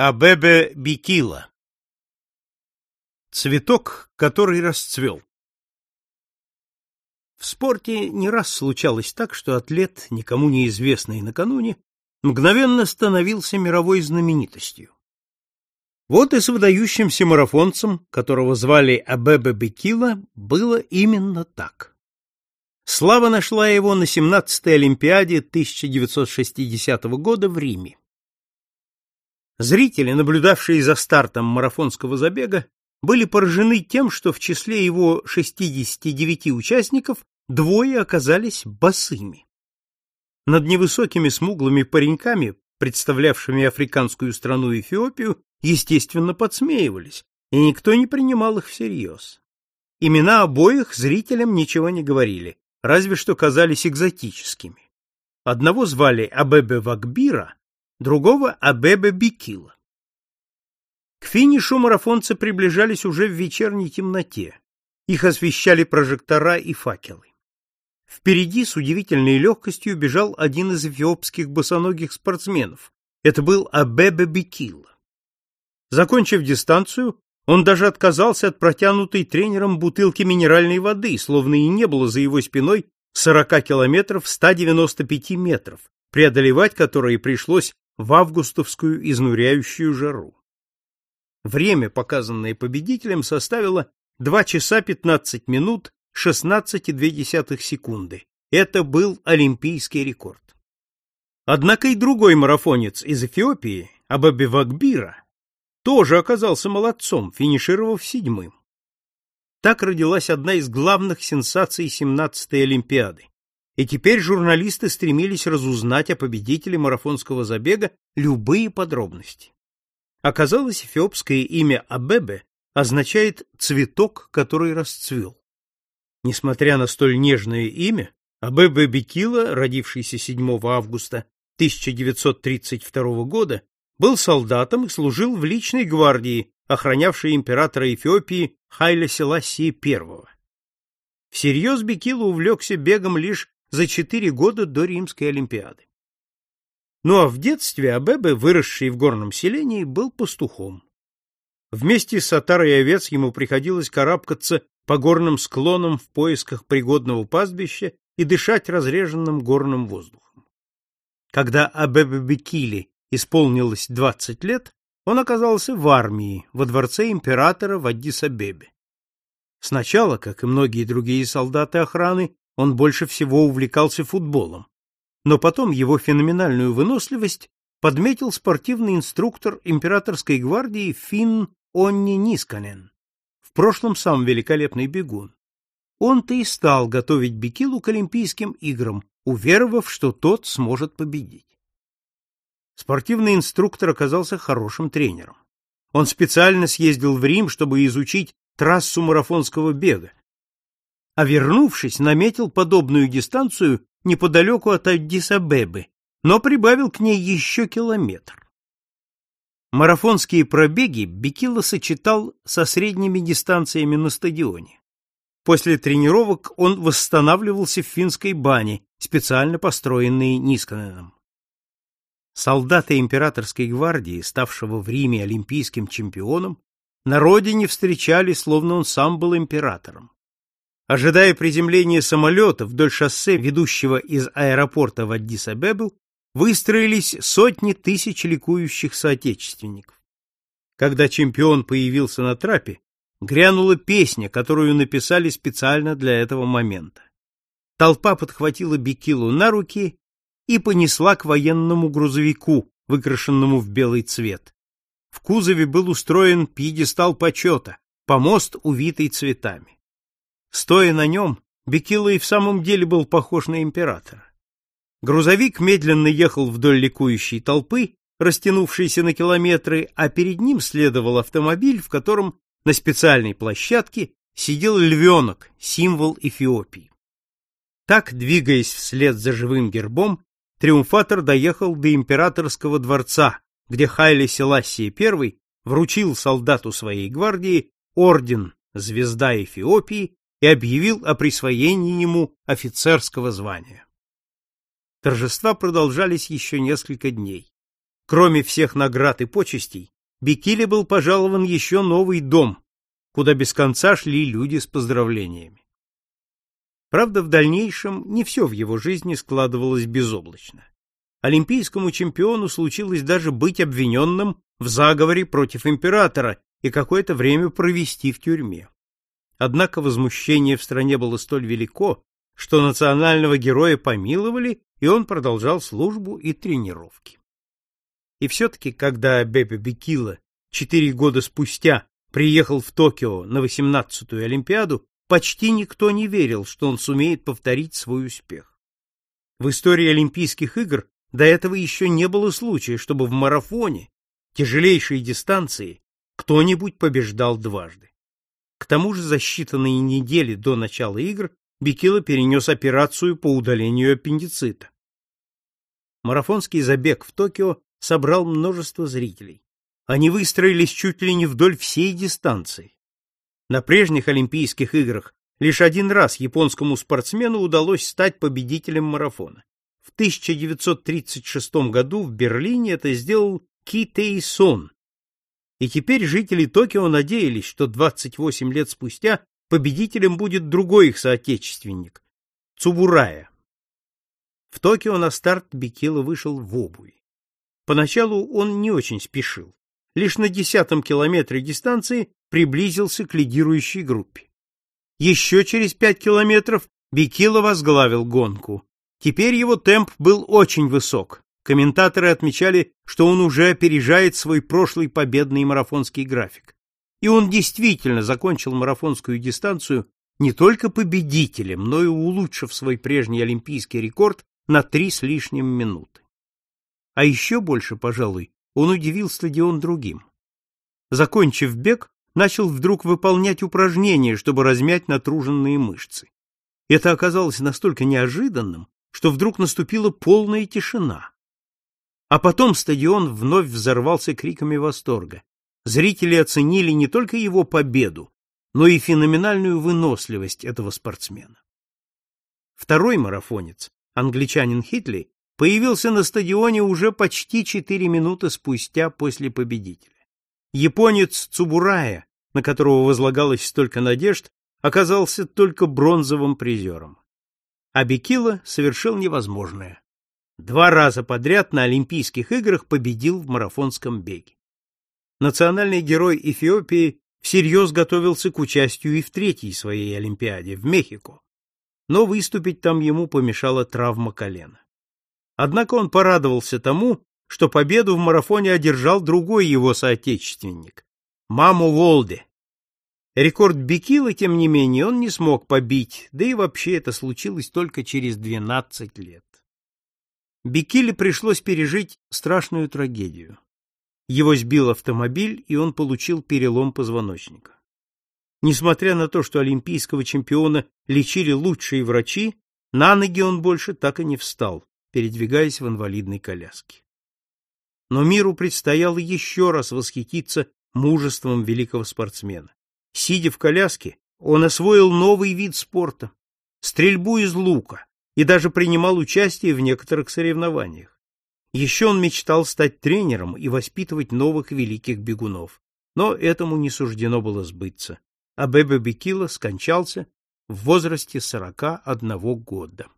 Абебе Бикила Цветок, который расцвел В спорте не раз случалось так, что атлет, никому неизвестный накануне, мгновенно становился мировой знаменитостью. Вот и с выдающимся марафонцем, которого звали Абебе Бекила, было именно так. Слава нашла его на 17-й Олимпиаде 1960 года в Риме. Зрители, наблюдавшие за стартом марафонского забега, были поражены тем, что в числе его 69 участников двое оказались босыми. Над невысокими смуглыми пареньками, представлявшими африканскую страну Эфиопию, естественно, подсмеивались, и никто не принимал их всерьез. Имена обоих зрителям ничего не говорили, разве что казались экзотическими. Одного звали Абебе Вакбира, другого — Абебе Бикила. К финишу марафонцы приближались уже в вечерней темноте. Их освещали прожектора и факелы. Впереди с удивительной легкостью бежал один из эфиопских босоногих спортсменов. Это был Абебе Бикила. Закончив дистанцию, он даже отказался от протянутой тренером бутылки минеральной воды, словно и не было за его спиной 40 километров 195 метров, преодолевать которые пришлось в августовскую изнуряющую жару. Время, показанное победителем, составило 2 часа 15 минут 16,2 секунды. Это был олимпийский рекорд. Однако и другой марафонец из Эфиопии, Абаби Вагбира, тоже оказался молодцом, финишировав седьмым. Так родилась одна из главных сенсаций 17-й Олимпиады и теперь журналисты стремились разузнать о победителе марафонского забега любые подробности. Оказалось, эфиопское имя Абебе означает «цветок, который расцвел». Несмотря на столь нежное имя, Абебе Бекила, родившийся 7 августа 1932 года, был солдатом и служил в личной гвардии, охранявшей императора Эфиопии Хайля Селасии I. Всерьез Бекила увлекся бегом лишь за четыре года до Римской Олимпиады. Ну а в детстве Абебе, выросший в горном селении, был пастухом. Вместе с отарой овец ему приходилось карабкаться по горным склонам в поисках пригодного пастбища и дышать разреженным горным воздухом. Когда Абебе Бекили исполнилось 20 лет, он оказался в армии, во дворце императора в Аддис-Абебе. Сначала, как и многие другие солдаты охраны, он больше всего увлекался футболом. Но потом его феноменальную выносливость подметил спортивный инструктор императорской гвардии Финн Онни Нисканен, в прошлом сам великолепный бегун. Он-то и стал готовить Бекилу к Олимпийским играм, уверовав, что тот сможет победить. Спортивный инструктор оказался хорошим тренером. Он специально съездил в Рим, чтобы изучить трассу марафонского бега, а вернувшись, наметил подобную дистанцию неподалеку от Аддис-Абебы, но прибавил к ней еще километр. Марафонские пробеги Бекила сочетал со средними дистанциями на стадионе. После тренировок он восстанавливался в финской бане, специально построенной Нисканеном. Солдаты императорской гвардии, ставшего в Риме олимпийским чемпионом, на родине встречали, словно он сам был императором. Ожидая приземления самолета вдоль шоссе, ведущего из аэропорта в Аддис-Абебу, выстроились сотни тысяч ликующих соотечественников. Когда чемпион появился на трапе, грянула песня, которую написали специально для этого момента. Толпа подхватила Бекилу на руки и понесла к военному грузовику, выкрашенному в белый цвет. В кузове был устроен пьедестал почета, помост, увитый цветами. Стоя на нем, Бекила и в самом деле был похож на императора. Грузовик медленно ехал вдоль ликующей толпы, растянувшейся на километры, а перед ним следовал автомобиль, в котором на специальной площадке сидел львенок, символ Эфиопии. Так, двигаясь вслед за живым гербом, триумфатор доехал до императорского дворца, где Хайли Селассий I вручил солдату своей гвардии орден «Звезда Эфиопии» и объявил о присвоении ему офицерского звания. Торжества продолжались еще несколько дней. Кроме всех наград и почестей, Бекиле был пожалован еще новый дом, куда без конца шли люди с поздравлениями. Правда, в дальнейшем не все в его жизни складывалось безоблачно. Олимпийскому чемпиону случилось даже быть обвиненным в заговоре против императора и какое-то время провести в тюрьме. Однако возмущение в стране было столь велико, что национального героя помиловали, и он продолжал службу и тренировки. И все-таки, когда Бепе Бекила четыре года спустя приехал в Токио на 18-ю Олимпиаду, почти никто не верил, что он сумеет повторить свой успех. В истории Олимпийских игр до этого еще не было случая, чтобы в марафоне, тяжелейшей дистанции, кто-нибудь побеждал дважды. К тому же за считанные недели до начала игр Бекила перенес операцию по удалению аппендицита. Марафонский забег в Токио собрал множество зрителей. Они выстроились чуть ли не вдоль всей дистанции. На прежних Олимпийских играх лишь один раз японскому спортсмену удалось стать победителем марафона. В 1936 году в Берлине это сделал Ки Тей Сон. И теперь жители Токио надеялись, что 28 лет спустя победителем будет другой их соотечественник Цубурая. В Токио на старт Бекила вышел в обуви. Поначалу он не очень спешил лишь на десятом километре дистанции приблизился к лидирующей группе. Еще через пять километров Бекила возглавил гонку. Теперь его темп был очень высок. Комментаторы отмечали, что он уже опережает свой прошлый победный марафонский график. И он действительно закончил марафонскую дистанцию не только победителем, но и улучшив свой прежний олимпийский рекорд на три с лишним минуты. А еще больше, пожалуй, он удивил стадион другим. Закончив бег, начал вдруг выполнять упражнения, чтобы размять натруженные мышцы. Это оказалось настолько неожиданным, что вдруг наступила полная тишина. А потом стадион вновь взорвался криками восторга. Зрители оценили не только его победу, но и феноменальную выносливость этого спортсмена. Второй марафонец, англичанин Хитли, появился на стадионе уже почти четыре минуты спустя после победителя. Японец Цубурая, на которого возлагалось столько надежд, оказался только бронзовым призером. А Бекила совершил невозможное. Два раза подряд на Олимпийских играх победил в марафонском беге. Национальный герой Эфиопии всерьез готовился к участию и в третьей своей Олимпиаде, в Мехико. Но выступить там ему помешала травма колена. Однако он порадовался тому, что победу в марафоне одержал другой его соотечественник — Маму Волде. Рекорд Бекила, тем не менее, он не смог побить, да и вообще это случилось только через 12 лет. Бекиле пришлось пережить страшную трагедию. Его сбил автомобиль, и он получил перелом позвоночника. Несмотря на то, что олимпийского чемпиона лечили лучшие врачи, на ноги он больше так и не встал передвигаясь в инвалидной коляске. Но миру предстояло еще раз восхититься мужеством великого спортсмена. Сидя в коляске, он освоил новый вид спорта — стрельбу из лука, и даже принимал участие в некоторых соревнованиях. Еще он мечтал стать тренером и воспитывать новых великих бегунов, но этому не суждено было сбыться, а Бебе Бекила скончался в возрасте 41 года.